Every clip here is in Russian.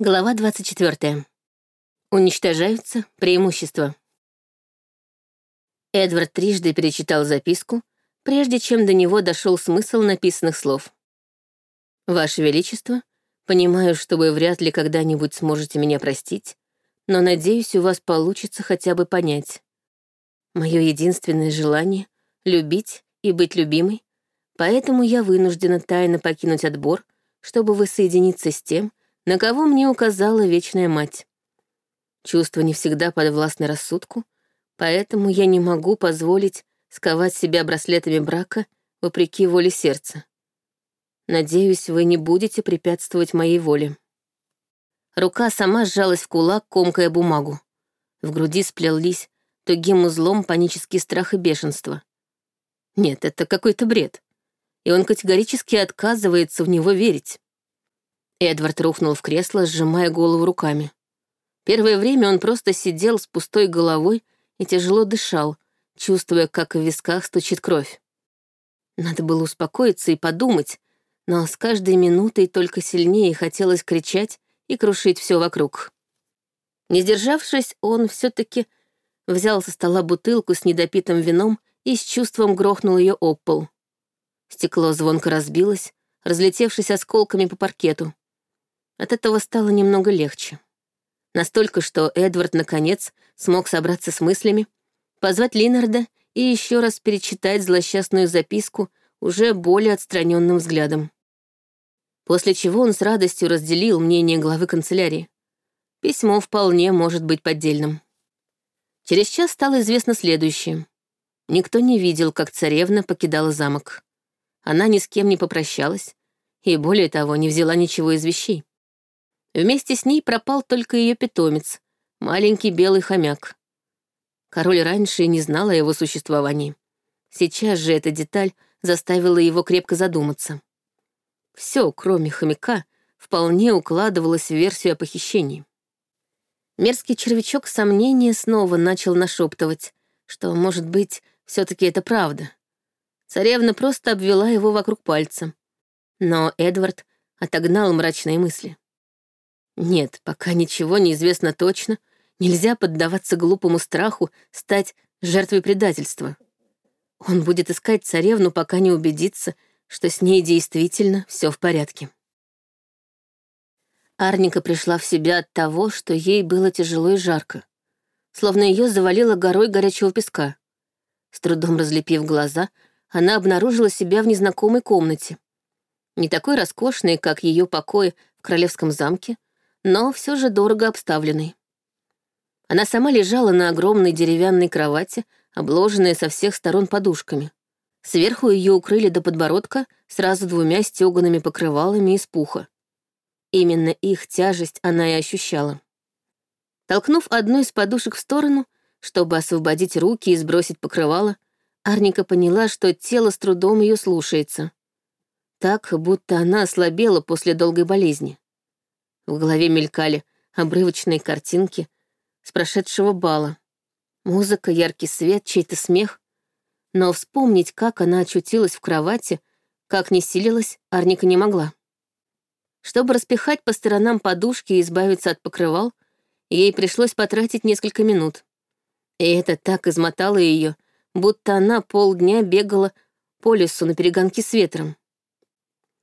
Глава 24. Уничтожаются преимущества. Эдвард трижды перечитал записку, прежде чем до него дошел смысл написанных слов. «Ваше Величество, понимаю, что вы вряд ли когда-нибудь сможете меня простить, но надеюсь, у вас получится хотя бы понять. Мое единственное желание — любить и быть любимой, поэтому я вынуждена тайно покинуть отбор, чтобы воссоединиться с тем, на кого мне указала вечная мать. Чувства не всегда подвластны рассудку, поэтому я не могу позволить сковать себя браслетами брака вопреки воле сердца. Надеюсь, вы не будете препятствовать моей воле. Рука сама сжалась в кулак, комкая бумагу. В груди сплелись тугим узлом панический страх и бешенство. Нет, это какой-то бред. И он категорически отказывается в него верить. Эдвард рухнул в кресло, сжимая голову руками. Первое время он просто сидел с пустой головой и тяжело дышал, чувствуя, как в висках стучит кровь. Надо было успокоиться и подумать, но с каждой минутой только сильнее хотелось кричать и крушить все вокруг. Не сдержавшись, он все таки взял со стола бутылку с недопитым вином и с чувством грохнул ее об пол. Стекло звонко разбилось, разлетевшись осколками по паркету. От этого стало немного легче. Настолько, что Эдвард, наконец, смог собраться с мыслями, позвать Линарда и еще раз перечитать злосчастную записку уже более отстраненным взглядом. После чего он с радостью разделил мнение главы канцелярии. Письмо вполне может быть поддельным. Через час стало известно следующее. Никто не видел, как царевна покидала замок. Она ни с кем не попрощалась и, более того, не взяла ничего из вещей. Вместе с ней пропал только ее питомец, маленький белый хомяк. Король раньше не знал о его существовании. Сейчас же эта деталь заставила его крепко задуматься. Все, кроме хомяка, вполне укладывалось в версию о похищении. Мерзкий червячок сомнения снова начал нашептывать, что, может быть, все таки это правда. Царевна просто обвела его вокруг пальца. Но Эдвард отогнал мрачные мысли. Нет, пока ничего не известно точно, нельзя поддаваться глупому страху стать жертвой предательства. Он будет искать царевну, пока не убедится, что с ней действительно все в порядке. Арника пришла в себя от того, что ей было тяжело и жарко, словно ее завалило горой горячего песка. С трудом разлепив глаза, она обнаружила себя в незнакомой комнате. Не такой роскошной, как ее покои в королевском замке, но все же дорого обставленный. Она сама лежала на огромной деревянной кровати, обложенная со всех сторон подушками. Сверху ее укрыли до подбородка сразу двумя стеганными покрывалами из пуха. Именно их тяжесть она и ощущала. Толкнув одну из подушек в сторону, чтобы освободить руки и сбросить покрывало, Арника поняла, что тело с трудом ее слушается. Так, будто она ослабела после долгой болезни. В голове мелькали обрывочные картинки с прошедшего бала. Музыка, яркий свет, чей-то смех. Но вспомнить, как она очутилась в кровати, как не силилась, Арника не могла. Чтобы распихать по сторонам подушки и избавиться от покрывал, ей пришлось потратить несколько минут. И это так измотало ее, будто она полдня бегала по лесу на перегонки с ветром.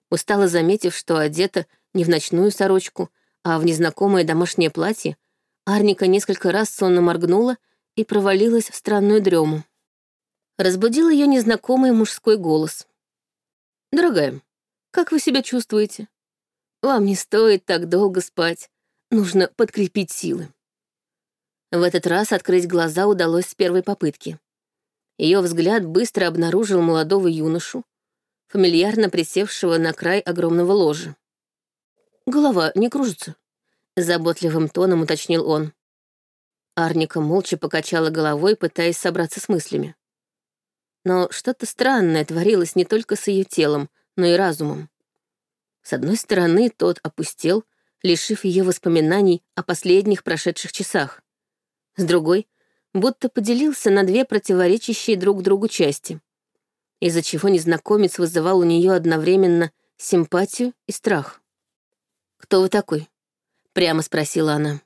Устала заметив, что одета не в ночную сорочку, а в незнакомое домашнее платье, Арника несколько раз сонно моргнула и провалилась в странную дрему. Разбудил ее незнакомый мужской голос. «Дорогая, как вы себя чувствуете? Вам не стоит так долго спать. Нужно подкрепить силы». В этот раз открыть глаза удалось с первой попытки. Ее взгляд быстро обнаружил молодого юношу, фамильярно присевшего на край огромного ложа. Голова не кружится?» — заботливым тоном уточнил он. Арника молча покачала головой, пытаясь собраться с мыслями. Но что-то странное творилось не только с ее телом, но и разумом. С одной стороны, тот опустел, лишив ее воспоминаний о последних прошедших часах. С другой, будто поделился на две противоречащие друг другу части, из-за чего незнакомец вызывал у нее одновременно симпатию и страх. «Кто вы такой?» — прямо спросила она.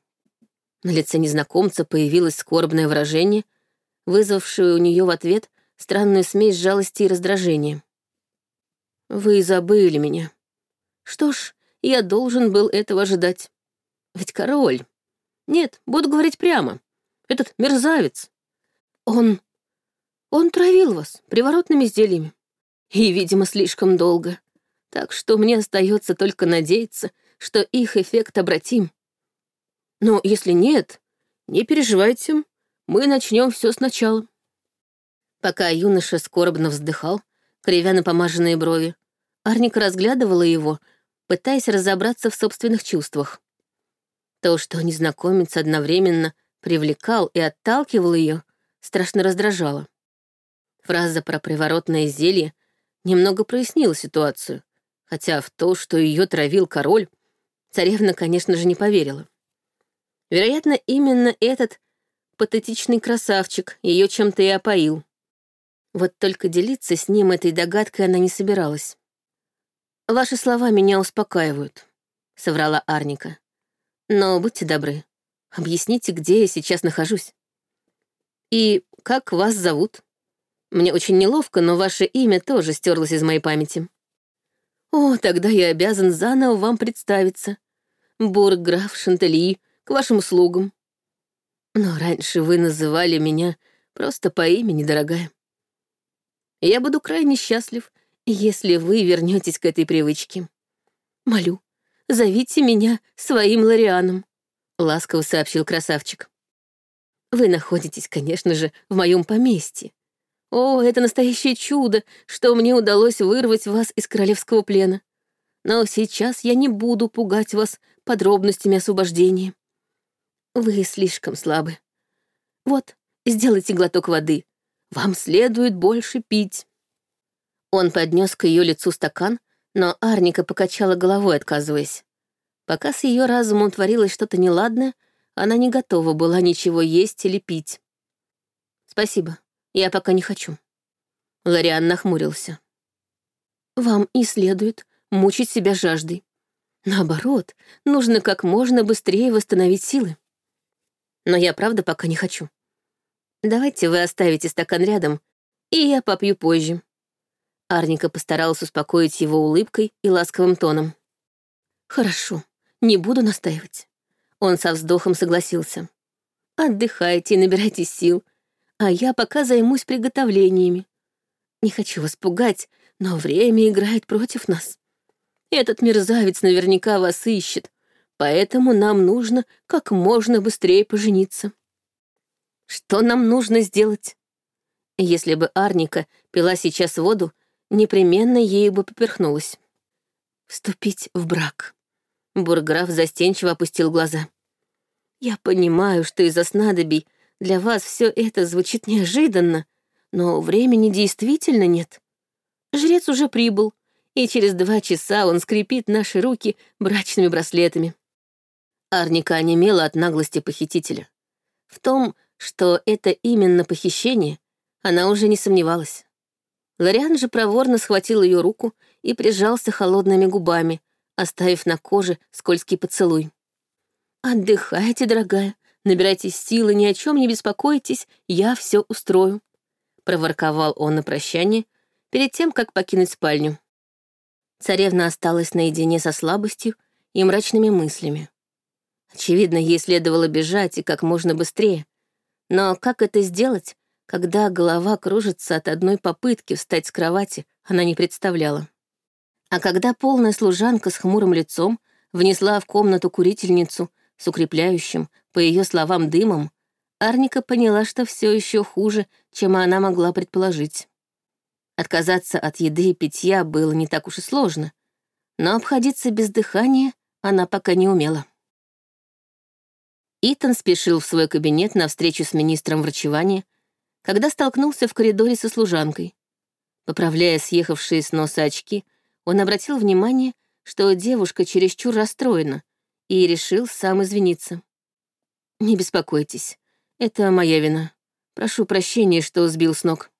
На лице незнакомца появилось скорбное выражение, вызвавшее у нее в ответ странную смесь жалости и раздражения. «Вы забыли меня. Что ж, я должен был этого ожидать. Ведь король... Нет, буду говорить прямо. Этот мерзавец. Он... Он травил вас приворотными изделиями. И, видимо, слишком долго. Так что мне остается только надеяться, что их эффект обратим. Но если нет, не переживайте, мы начнем все сначала. Пока юноша скорбно вздыхал, кривя напомаженные брови, Арника разглядывала его, пытаясь разобраться в собственных чувствах. То, что незнакомец одновременно привлекал и отталкивал ее, страшно раздражало. Фраза про приворотное зелье немного прояснила ситуацию, хотя в то, что ее травил король, царевна, конечно же, не поверила. Вероятно, именно этот патетичный красавчик ее чем-то и опоил. Вот только делиться с ним этой догадкой она не собиралась. «Ваши слова меня успокаивают», — соврала Арника. «Но будьте добры, объясните, где я сейчас нахожусь. И как вас зовут? Мне очень неловко, но ваше имя тоже стерлось из моей памяти». «О, тогда я обязан заново вам представиться. Бургграф Шантельи, к вашим услугам. Но раньше вы называли меня просто по имени, дорогая. Я буду крайне счастлив, если вы вернетесь к этой привычке. Молю, зовите меня своим Лорианом», — ласково сообщил красавчик. «Вы находитесь, конечно же, в моем поместье. О, это настоящее чудо, что мне удалось вырвать вас из королевского плена. Но сейчас я не буду пугать вас подробностями освобождения. Вы слишком слабы. Вот, сделайте глоток воды. Вам следует больше пить. Он поднес к ее лицу стакан, но Арника покачала головой, отказываясь. Пока с ее разумом творилось что-то неладное, она не готова была ничего есть или пить. «Спасибо, я пока не хочу». Лориан нахмурился. «Вам и следует мучить себя жаждой. Наоборот, нужно как можно быстрее восстановить силы но я правда пока не хочу. Давайте вы оставите стакан рядом, и я попью позже». Арника постаралась успокоить его улыбкой и ласковым тоном. «Хорошо, не буду настаивать». Он со вздохом согласился. «Отдыхайте и набирайте сил, а я пока займусь приготовлениями. Не хочу вас пугать, но время играет против нас. Этот мерзавец наверняка вас ищет, Поэтому нам нужно как можно быстрее пожениться. Что нам нужно сделать? Если бы Арника пила сейчас воду, непременно ей бы поперхнулась. Вступить в брак. Бурграф застенчиво опустил глаза. Я понимаю, что из-за снадобий для вас все это звучит неожиданно, но времени действительно нет. Жрец уже прибыл, и через два часа он скрепит наши руки брачными браслетами. Арника онемела от наглости похитителя. В том, что это именно похищение, она уже не сомневалась. Лориан же проворно схватил ее руку и прижался холодными губами, оставив на коже скользкий поцелуй. «Отдыхайте, дорогая, набирайтесь силы, ни о чем не беспокойтесь, я все устрою», — проворковал он на прощание перед тем, как покинуть спальню. Царевна осталась наедине со слабостью и мрачными мыслями. Очевидно, ей следовало бежать и как можно быстрее. Но как это сделать, когда голова кружится от одной попытки встать с кровати, она не представляла. А когда полная служанка с хмурым лицом внесла в комнату курительницу с укрепляющим, по ее словам, дымом, Арника поняла, что все еще хуже, чем она могла предположить. Отказаться от еды и питья было не так уж и сложно, но обходиться без дыхания она пока не умела. Итан спешил в свой кабинет на встречу с министром врачевания, когда столкнулся в коридоре со служанкой. Поправляя съехавшие с носа очки, он обратил внимание, что девушка чересчур расстроена, и решил сам извиниться. «Не беспокойтесь, это моя вина. Прошу прощения, что сбил с ног».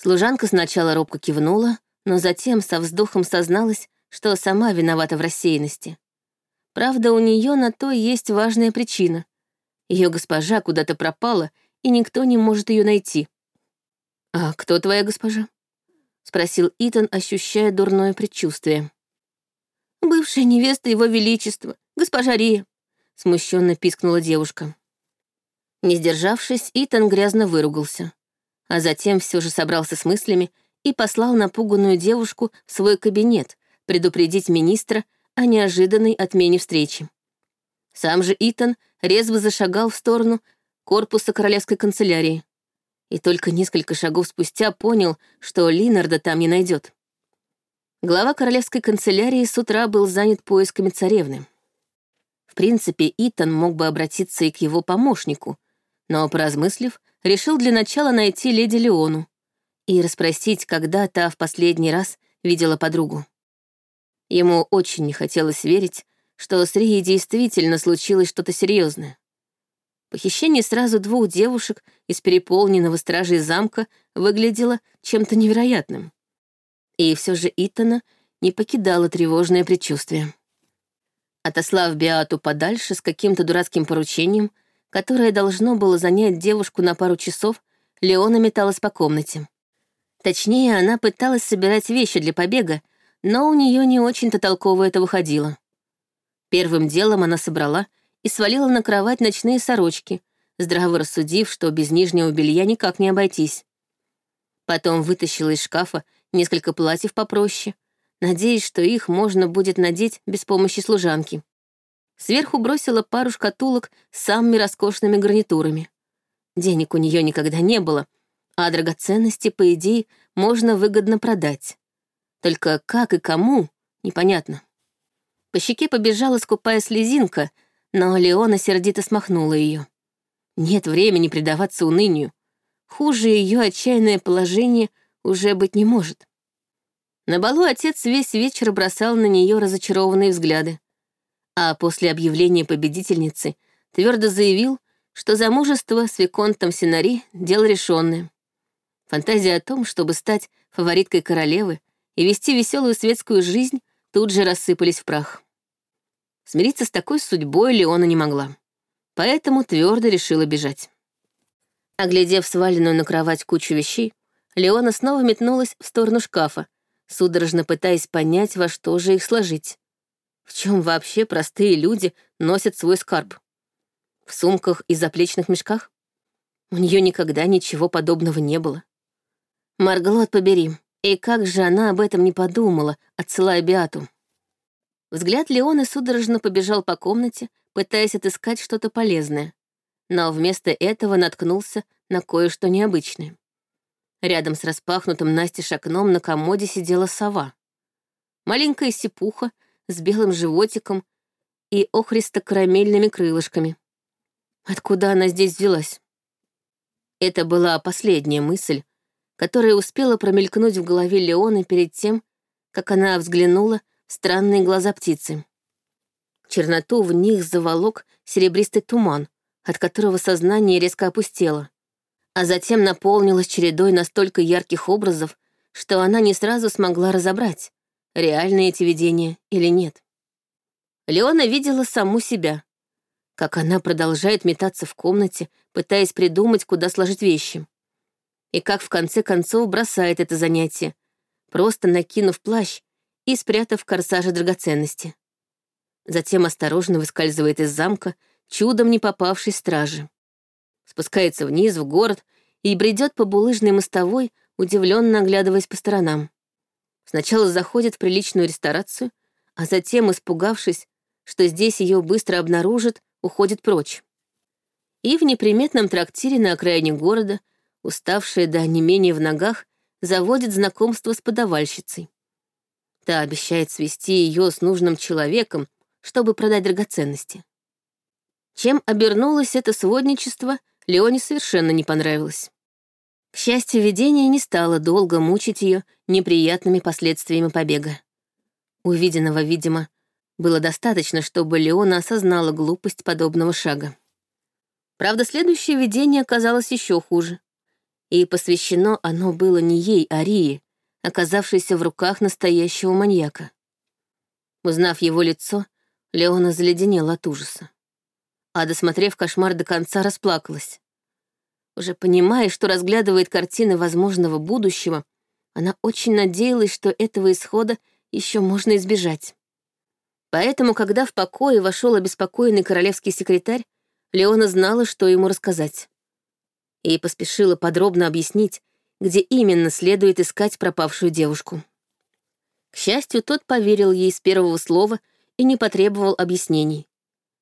Служанка сначала робко кивнула, но затем со вздохом созналась, что сама виновата в рассеянности. Правда, у нее на то есть важная причина. Ее госпожа куда-то пропала, и никто не может ее найти. «А кто твоя госпожа?» — спросил Итан, ощущая дурное предчувствие. «Бывшая невеста его величества, госпожа Рия», — смущенно пискнула девушка. Не сдержавшись, Итан грязно выругался, а затем все же собрался с мыслями и послал напуганную девушку в свой кабинет предупредить министра о неожиданной отмене встречи. Сам же Итан резво зашагал в сторону корпуса королевской канцелярии. И только несколько шагов спустя понял, что Линарда там не найдет. Глава королевской канцелярии с утра был занят поисками царевны. В принципе, Итан мог бы обратиться и к его помощнику, но, поразмыслив, решил для начала найти леди Леону и расспросить, когда та в последний раз видела подругу. Ему очень не хотелось верить, что с Рией действительно случилось что-то серьезное. Похищение сразу двух девушек из переполненного стражей замка выглядело чем-то невероятным. И все же Итана не покидало тревожное предчувствие. Отослав Биату подальше с каким-то дурацким поручением, которое должно было занять девушку на пару часов, Леона металась по комнате. Точнее, она пыталась собирать вещи для побега, но у нее не очень-то толково это выходило. Первым делом она собрала и свалила на кровать ночные сорочки, здраво рассудив, что без нижнего белья никак не обойтись. Потом вытащила из шкафа несколько платьев попроще, надеясь, что их можно будет надеть без помощи служанки. Сверху бросила пару шкатулок с самыми роскошными гарнитурами. Денег у нее никогда не было, а драгоценности, по идее, можно выгодно продать. Только как и кому, непонятно. По щеке побежала скупая слезинка, но Леона сердито смахнула ее. Нет времени предаваться унынию. Хуже ее отчаянное положение уже быть не может. На балу отец весь вечер бросал на нее разочарованные взгляды. А после объявления победительницы твердо заявил, что замужество с Виконтом Синари — дело решенное. Фантазия о том, чтобы стать фавориткой королевы, и вести веселую светскую жизнь тут же рассыпались в прах. Смириться с такой судьбой Леона не могла, поэтому твердо решила бежать. Оглядев сваленную на кровать кучу вещей, Леона снова метнулась в сторону шкафа, судорожно пытаясь понять, во что же их сложить. В чем вообще простые люди носят свой скарб? В сумках и заплечных мешках? У нее никогда ничего подобного не было. Марглот, побери, и как же она об этом не подумала, отсылая Биату? Взгляд Леона судорожно побежал по комнате, пытаясь отыскать что-то полезное, но вместо этого наткнулся на кое-что необычное. Рядом с распахнутым настежь окном на комоде сидела сова. Маленькая сипуха с белым животиком и охристо-карамельными крылышками. Откуда она здесь взялась? Это была последняя мысль, которая успела промелькнуть в голове Леоны перед тем, как она взглянула в странные глаза птицы. Черноту в них заволок серебристый туман, от которого сознание резко опустело, а затем наполнилось чередой настолько ярких образов, что она не сразу смогла разобрать, реальны эти видения или нет. Леона видела саму себя, как она продолжает метаться в комнате, пытаясь придумать, куда сложить вещи и как в конце концов бросает это занятие, просто накинув плащ и спрятав в корсаже драгоценности. Затем осторожно выскальзывает из замка, чудом не попавшей стражи. Спускается вниз, в город, и бредет по булыжной мостовой, удивленно оглядываясь по сторонам. Сначала заходит в приличную ресторацию, а затем, испугавшись, что здесь ее быстро обнаружат, уходит прочь. И в неприметном трактире на окраине города уставшая до не менее в ногах, заводит знакомство с подавальщицей. Та обещает свести ее с нужным человеком, чтобы продать драгоценности. Чем обернулось это сводничество, Леоне совершенно не понравилось. К счастью, видение не стало долго мучить ее неприятными последствиями побега. Увиденного, видимо, было достаточно, чтобы Леона осознала глупость подобного шага. Правда, следующее видение оказалось еще хуже и посвящено оно было не ей, а Рии, оказавшейся в руках настоящего маньяка. Узнав его лицо, Леона заледенела от ужаса. А досмотрев кошмар до конца, расплакалась. Уже понимая, что разглядывает картины возможного будущего, она очень надеялась, что этого исхода еще можно избежать. Поэтому, когда в покое вошел обеспокоенный королевский секретарь, Леона знала, что ему рассказать. И поспешила подробно объяснить, где именно следует искать пропавшую девушку. К счастью, тот поверил ей с первого слова и не потребовал объяснений.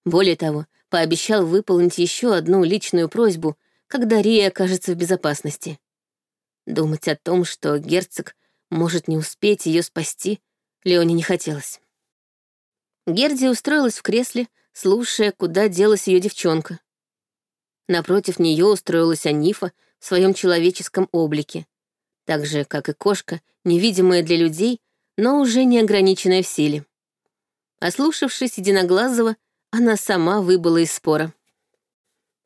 Более того, пообещал выполнить еще одну личную просьбу, когда Рия окажется в безопасности. Думать о том, что герцог может не успеть ее спасти, Леоне не хотелось. Герди устроилась в кресле, слушая, куда делась ее девчонка. Напротив нее устроилась Анифа в своем человеческом облике, так же, как и кошка, невидимая для людей, но уже не ограниченная в силе. Ослушавшись Единоглазого, она сама выбыла из спора.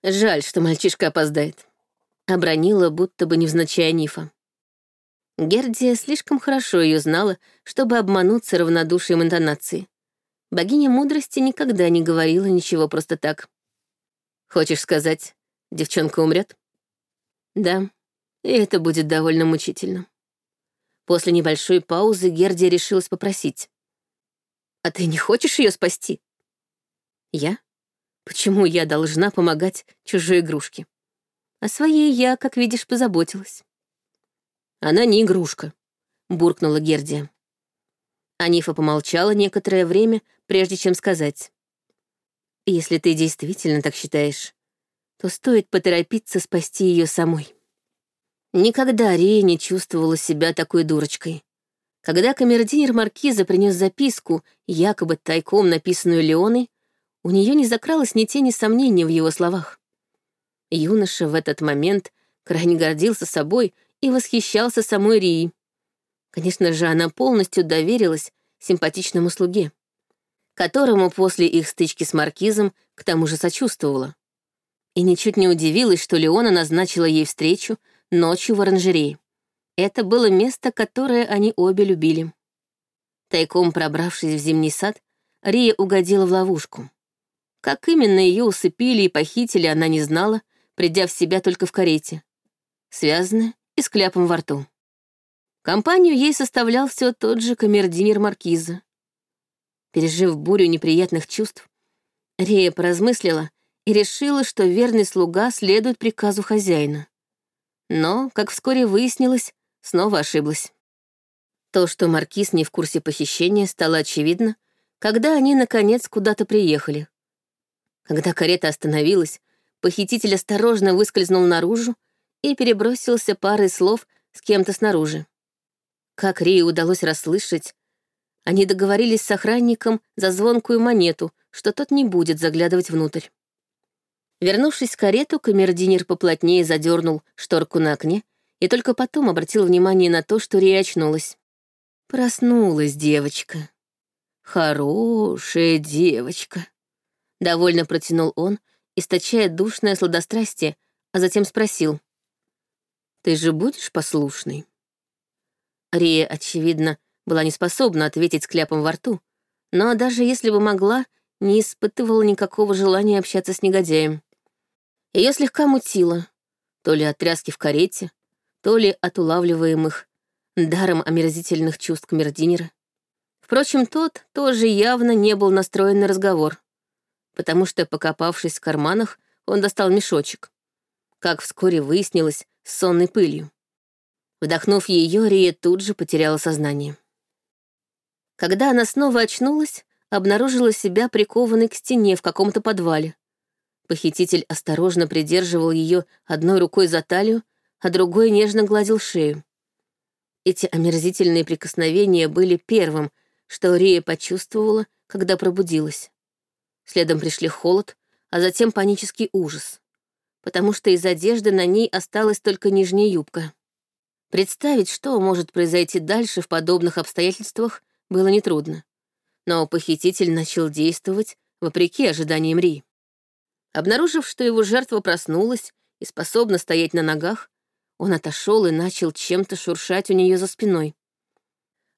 «Жаль, что мальчишка опоздает», — обронила, будто бы невзначай Нифа. Гердия слишком хорошо ее знала, чтобы обмануться равнодушием интонации. Богиня мудрости никогда не говорила ничего просто так. «Хочешь сказать, девчонка умрет?» «Да, и это будет довольно мучительно». После небольшой паузы Гердия решилась попросить. «А ты не хочешь ее спасти?» «Я? Почему я должна помогать чужой игрушке? О своей я, как видишь, позаботилась». «Она не игрушка», — буркнула Гердия. Анифа помолчала некоторое время, прежде чем сказать. «Если ты действительно так считаешь, то стоит поторопиться спасти ее самой». Никогда Рия не чувствовала себя такой дурочкой. Когда камердинер Маркиза принес записку, якобы тайком написанную Леоной, у нее не закралось ни тени сомнения в его словах. Юноша в этот момент крайне гордился собой и восхищался самой Рией. Конечно же, она полностью доверилась симпатичному слуге, которому после их стычки с Маркизом к тому же сочувствовала. И ничуть не удивилась, что Леона назначила ей встречу ночью в оранжерее. Это было место, которое они обе любили. Тайком пробравшись в зимний сад, Рия угодила в ловушку. Как именно ее усыпили и похитили, она не знала, придя в себя только в карете. Связанная и с кляпом во рту. Компанию ей составлял все тот же камердинер Маркиза. Пережив бурю неприятных чувств, Рея поразмыслила и решила, что верный слуга следует приказу хозяина. Но, как вскоре выяснилось, снова ошиблась. То, что Маркиз не в курсе похищения, стало очевидно, когда они, наконец, куда-то приехали. Когда карета остановилась, похититель осторожно выскользнул наружу и перебросился парой слов с кем-то снаружи. Как Рии удалось расслышать, они договорились с охранником за звонкую монету, что тот не будет заглядывать внутрь. Вернувшись в карету, камердинер поплотнее задернул шторку на окне и только потом обратил внимание на то, что Рия очнулась. Проснулась девочка. Хорошая девочка. Довольно протянул он, источая душное сладострастие, а затем спросил. «Ты же будешь послушной?» Рия, очевидно, была не способна ответить с кляпом во рту, но даже если бы могла, не испытывала никакого желания общаться с негодяем. Ее слегка мутило, то ли от тряски в карете, то ли от улавливаемых даром омерзительных чувств камердинера. Впрочем, тот тоже явно не был настроен на разговор, потому что, покопавшись в карманах, он достал мешочек. Как вскоре выяснилось, с сонной пылью. Вдохнув ее, Рия тут же потеряла сознание. Когда она снова очнулась, обнаружила себя прикованной к стене в каком-то подвале. Похититель осторожно придерживал ее одной рукой за талию, а другой нежно гладил шею. Эти омерзительные прикосновения были первым, что Рия почувствовала, когда пробудилась. Следом пришли холод, а затем панический ужас, потому что из одежды на ней осталась только нижняя юбка. Представить, что может произойти дальше в подобных обстоятельствах, было нетрудно. Но похититель начал действовать вопреки ожиданиям Ри. Обнаружив, что его жертва проснулась и способна стоять на ногах, он отошел и начал чем-то шуршать у нее за спиной.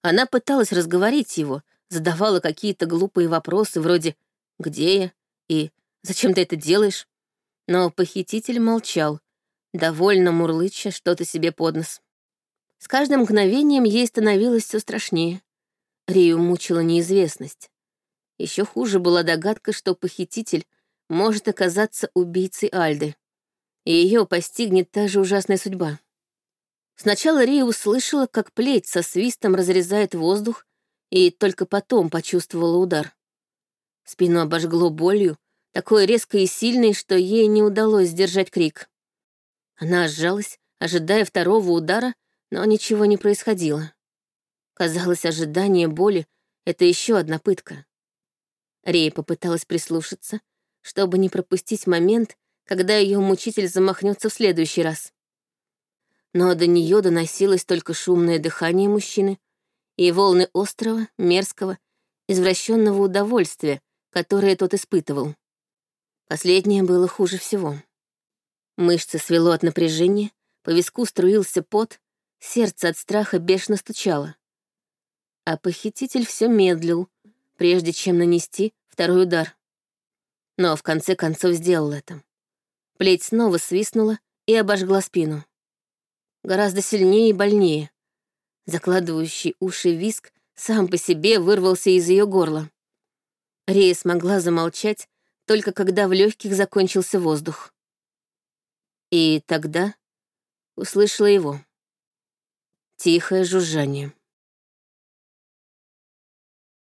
Она пыталась разговорить его, задавала какие-то глупые вопросы вроде «Где я?» и «Зачем ты это делаешь?» Но похититель молчал, довольно мурлыча что-то себе под нос. С каждым мгновением ей становилось все страшнее. Рию мучила неизвестность. Еще хуже была догадка, что похититель может оказаться убийцей Альды, и ее постигнет та же ужасная судьба. Сначала Рия услышала, как плеть со свистом разрезает воздух, и только потом почувствовала удар. Спину обожгло болью, такой резкой и сильной, что ей не удалось сдержать крик. Она сжалась, ожидая второго удара, но ничего не происходило. Казалось, ожидание боли — это еще одна пытка. Рея попыталась прислушаться, чтобы не пропустить момент, когда ее мучитель замахнется в следующий раз. Но до нее доносилось только шумное дыхание мужчины и волны острого, мерзкого, извращенного удовольствия, которое тот испытывал. Последнее было хуже всего. Мышцы свело от напряжения, по виску струился пот, сердце от страха бешено стучало. А похититель все медлил, прежде чем нанести второй удар. Но в конце концов сделал это. Плеть снова свистнула и обожгла спину. Гораздо сильнее и больнее. Закладывающий уши виск сам по себе вырвался из ее горла. Рея смогла замолчать, только когда в легких закончился воздух. И тогда услышала его. Тихое жужжание.